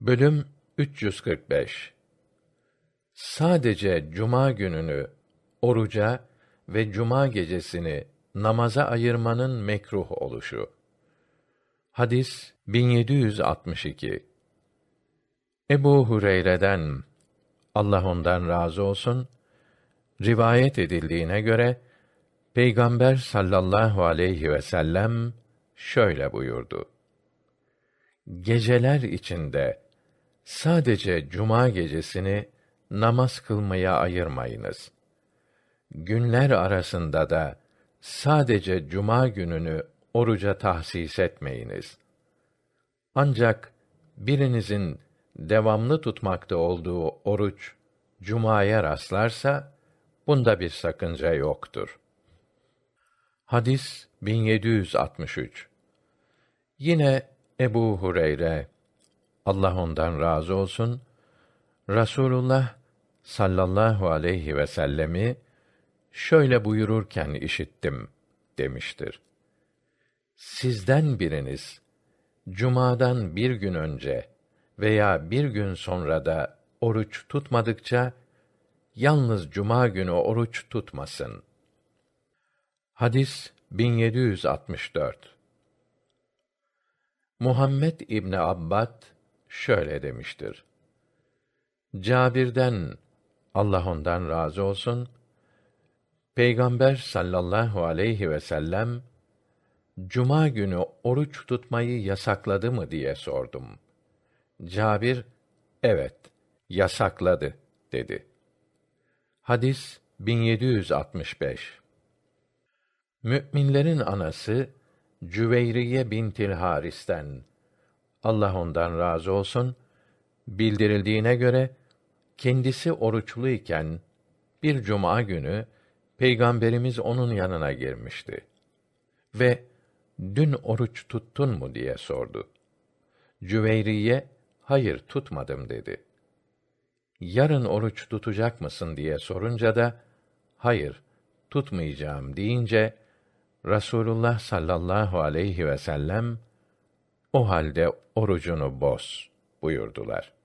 Bölüm 345 Sadece cuma gününü oruca ve cuma gecesini namaza ayırmanın mekruh oluşu. Hadis 1762 Ebu Hureyre'den Allah ondan razı olsun rivayet edildiğine göre Peygamber sallallahu aleyhi ve sellem şöyle buyurdu. Geceler içinde sadece cuma gecesini namaz kılmaya ayırmayınız. Günler arasında da sadece cuma gününü oruca tahsis etmeyiniz. Ancak birinizin devamlı tutmakta olduğu oruç cumaya rastlarsa bunda bir sakınca yoktur. Hadis 1763 Yine Ebu Hureyre Allah ondan razı olsun Rasulullah sallallahu aleyhi ve sellemi şöyle buyururken işittim demiştir. Sizden biriniz cumadan bir gün önce veya bir gün sonra da oruç tutmadıkça yalnız cuma günü oruç tutmasın. Hadis 1764 Muhammed İbni Abbad şöyle demiştir. Cabir'den Allah ondan razı olsun Peygamber sallallahu aleyhi ve sellem cuma günü oruç tutmayı yasakladı mı diye sordum. Cabir evet yasakladı dedi. Hadis 1765 Müminlerin anası Cüveyriye bintil Haris'ten Allah ondan razı olsun bildirildiğine göre kendisi oruçlu iken bir cuma günü peygamberimiz onun yanına girmişti ve dün oruç tuttun mu diye sordu. Cüveyriye hayır tutmadım dedi. Yarın oruç tutacak mısın diye sorunca da hayır tutmayacağım deyince Rasulullah sallallahu aleyhi ve sellem o halde orucunu boz buyurdular.